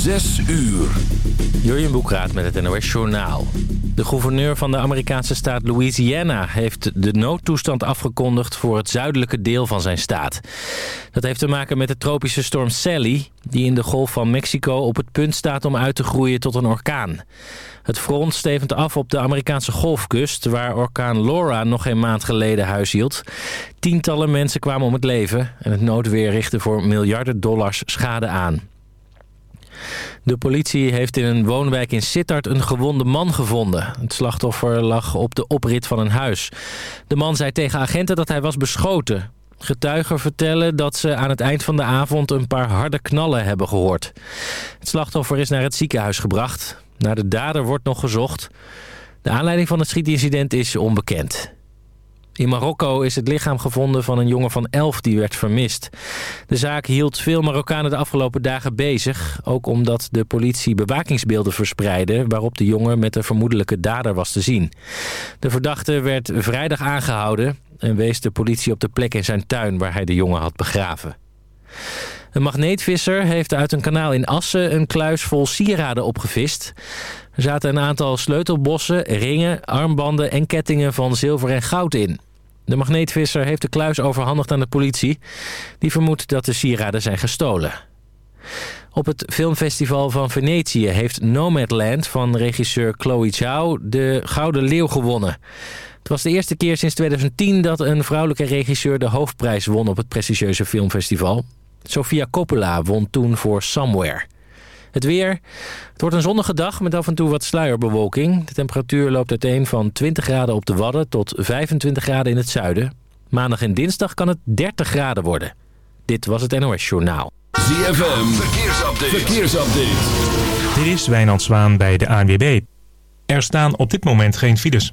Zes uur. Jurjen Boekraat met het NOS Journaal. De gouverneur van de Amerikaanse staat Louisiana heeft de noodtoestand afgekondigd voor het zuidelijke deel van zijn staat. Dat heeft te maken met de tropische storm Sally, die in de Golf van Mexico op het punt staat om uit te groeien tot een orkaan. Het front stevend af op de Amerikaanse golfkust, waar orkaan Laura nog een maand geleden huishield. Tientallen mensen kwamen om het leven en het noodweer richtte voor miljarden dollars schade aan. De politie heeft in een woonwijk in Sittard een gewonde man gevonden. Het slachtoffer lag op de oprit van een huis. De man zei tegen agenten dat hij was beschoten. Getuigen vertellen dat ze aan het eind van de avond een paar harde knallen hebben gehoord. Het slachtoffer is naar het ziekenhuis gebracht. Naar de dader wordt nog gezocht. De aanleiding van het schietincident is onbekend. In Marokko is het lichaam gevonden van een jongen van 11 die werd vermist. De zaak hield veel Marokkanen de afgelopen dagen bezig. Ook omdat de politie bewakingsbeelden verspreidde... waarop de jongen met de vermoedelijke dader was te zien. De verdachte werd vrijdag aangehouden... en wees de politie op de plek in zijn tuin waar hij de jongen had begraven. Een magneetvisser heeft uit een kanaal in Assen een kluis vol sieraden opgevist. Er zaten een aantal sleutelbossen, ringen, armbanden en kettingen van zilver en goud in. De magneetvisser heeft de kluis overhandigd aan de politie. Die vermoedt dat de sieraden zijn gestolen. Op het filmfestival van Venetië heeft Nomadland van regisseur Chloe Zhao de Gouden Leeuw gewonnen. Het was de eerste keer sinds 2010 dat een vrouwelijke regisseur de hoofdprijs won op het prestigieuze filmfestival. Sofia Coppola won toen voor Somewhere. Het weer. Het wordt een zonnige dag met af en toe wat sluierbewolking. De temperatuur loopt uiteen van 20 graden op de Wadden tot 25 graden in het zuiden. Maandag en dinsdag kan het 30 graden worden. Dit was het NOS Journaal. ZFM. Verkeersupdate. Verkeersupdate. Dit is Wijnand Zwaan bij de ANWB. Er staan op dit moment geen files.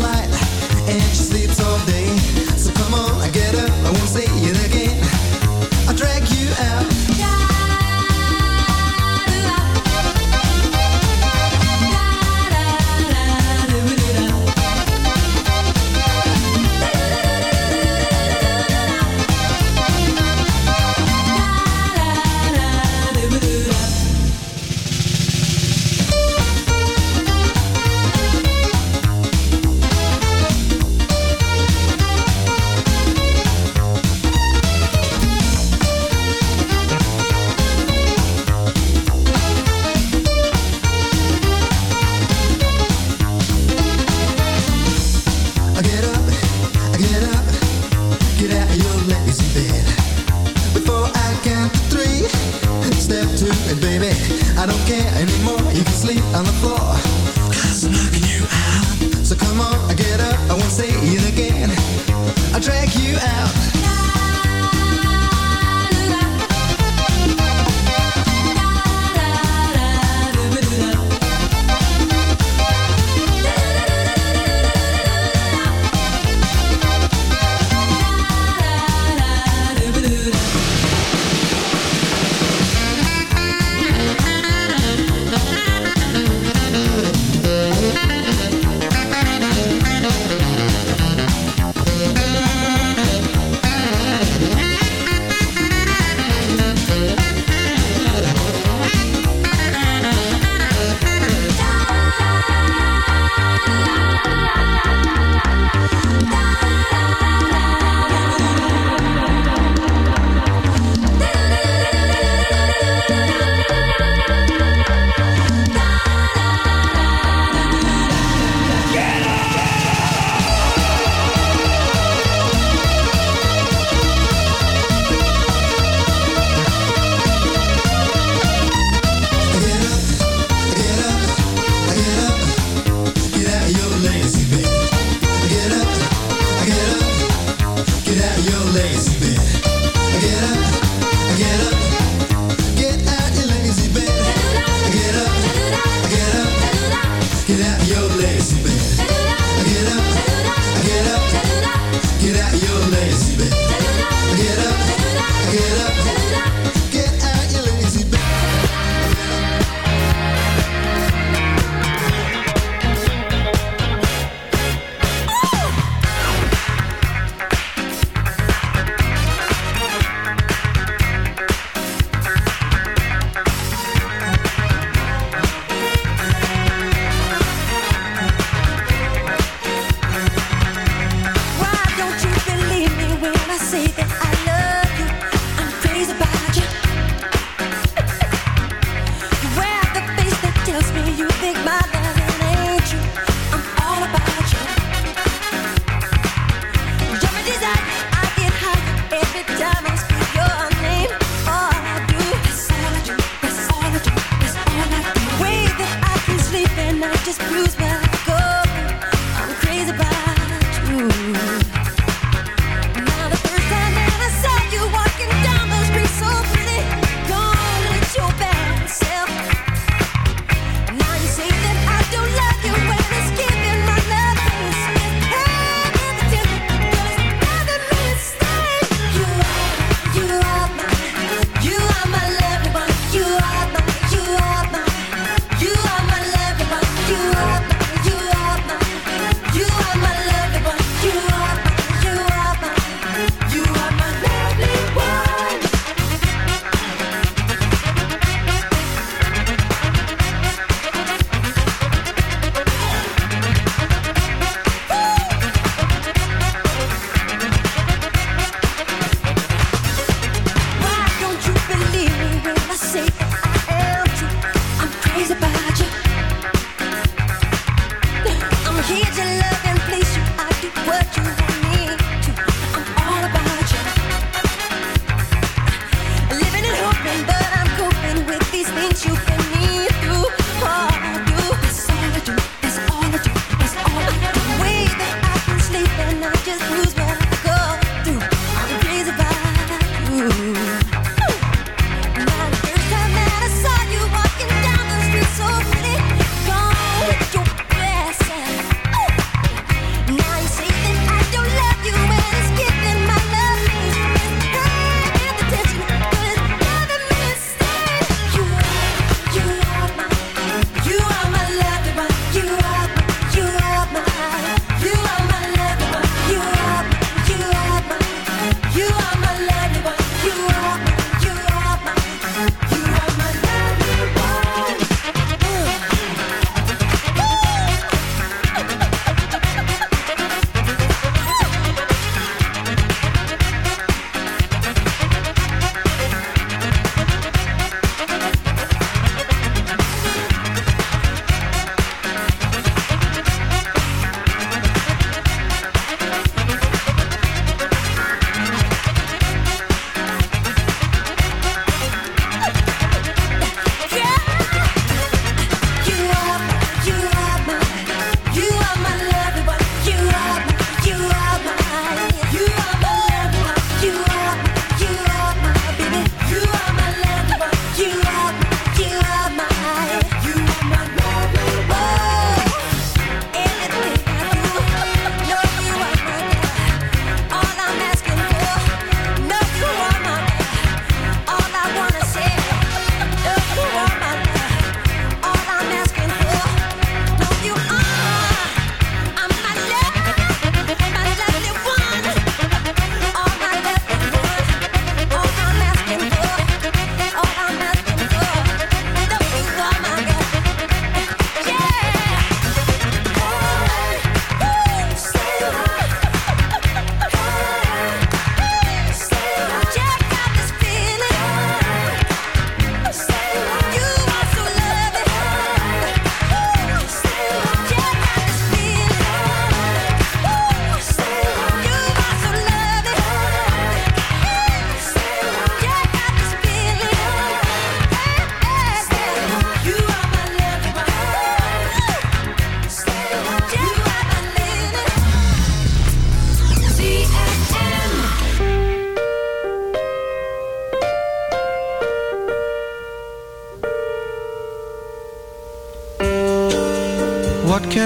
light.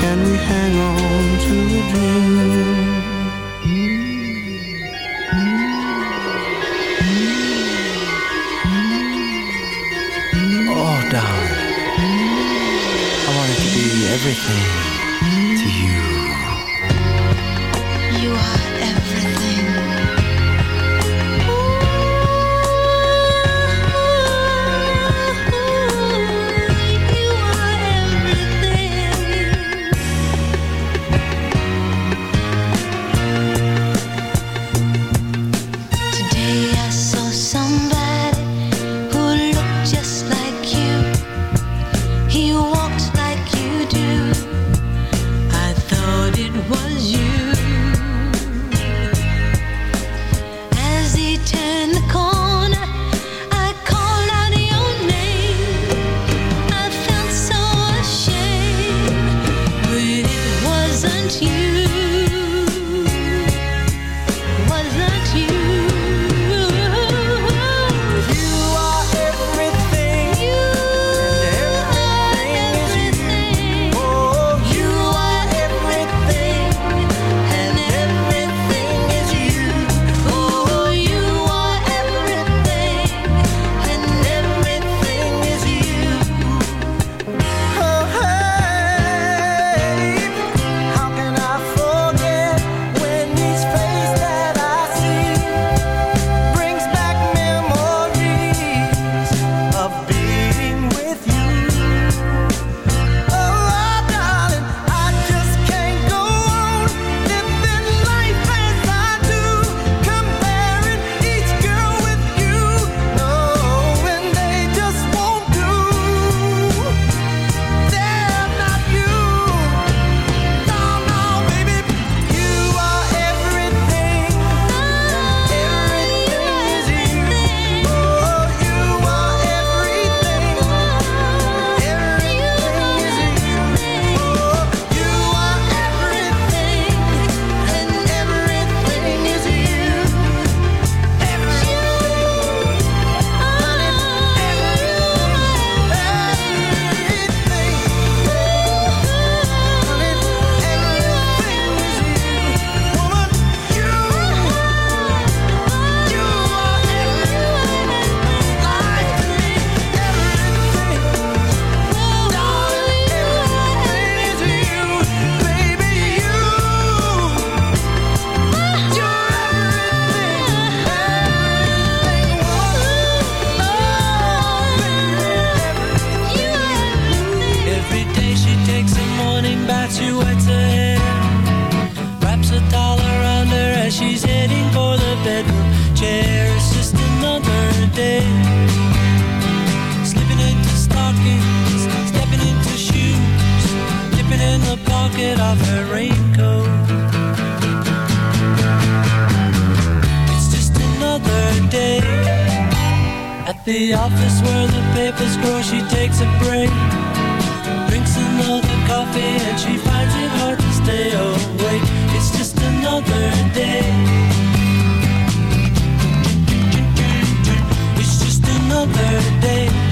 Can we hang on to a dream? another day.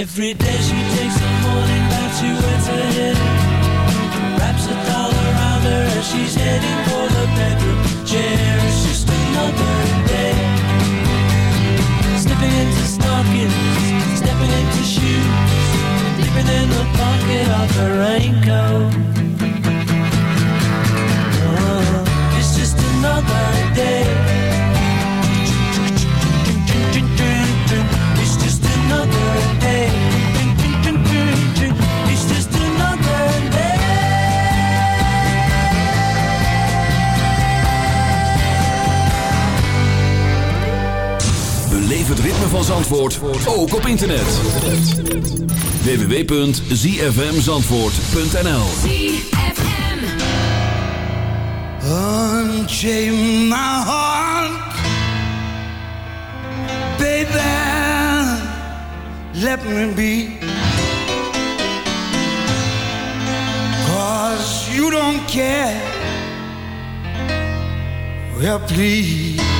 Every day she takes a morning bath, she wets her head. Wraps a towel around her as she's heading for the bedroom chair. It's just another day, bed Slipping into stockings, stepping into shoes Deeper than the pocket of her raincoat. van Zandvoort ook op internet. www.zfmzandvoort.nl Unchain my heart Baby. Let me be. Cause you don't care. Well please.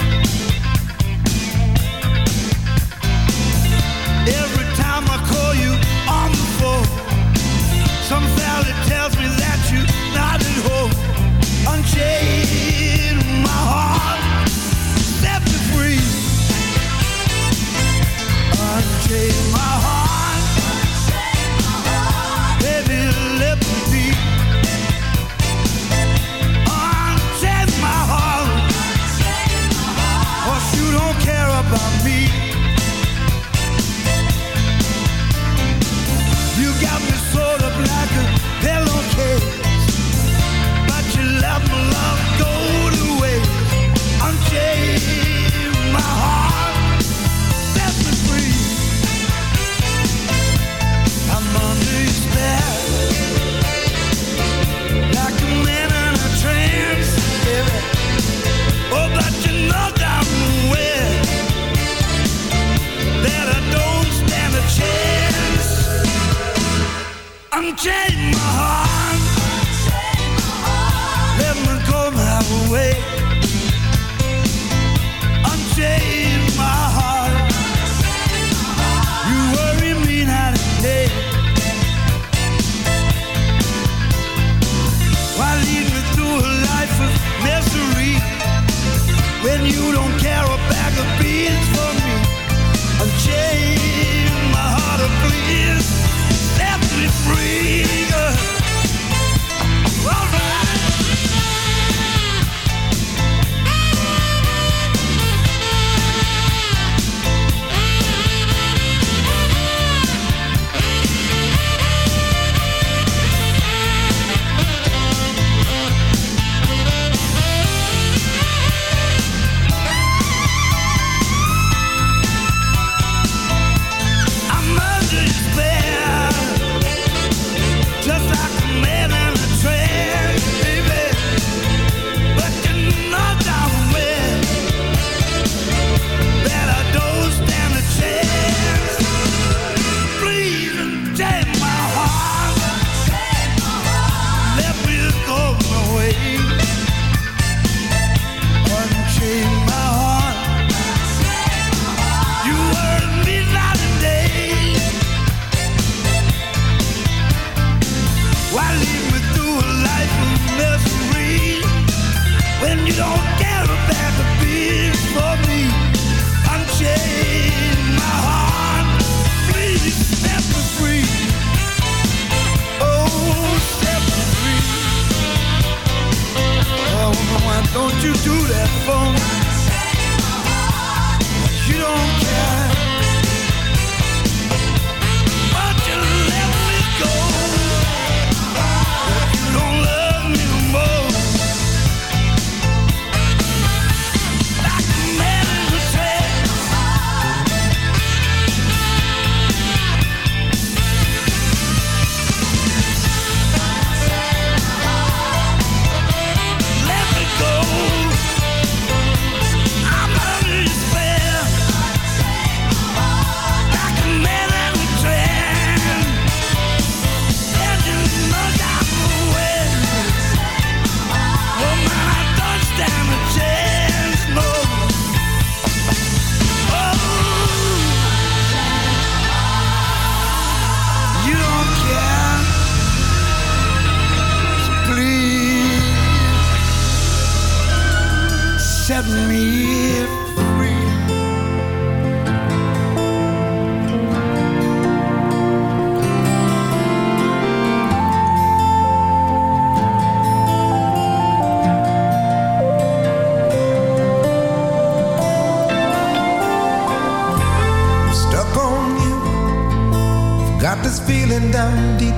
tells me that you're not at home, unchanged. change.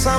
essa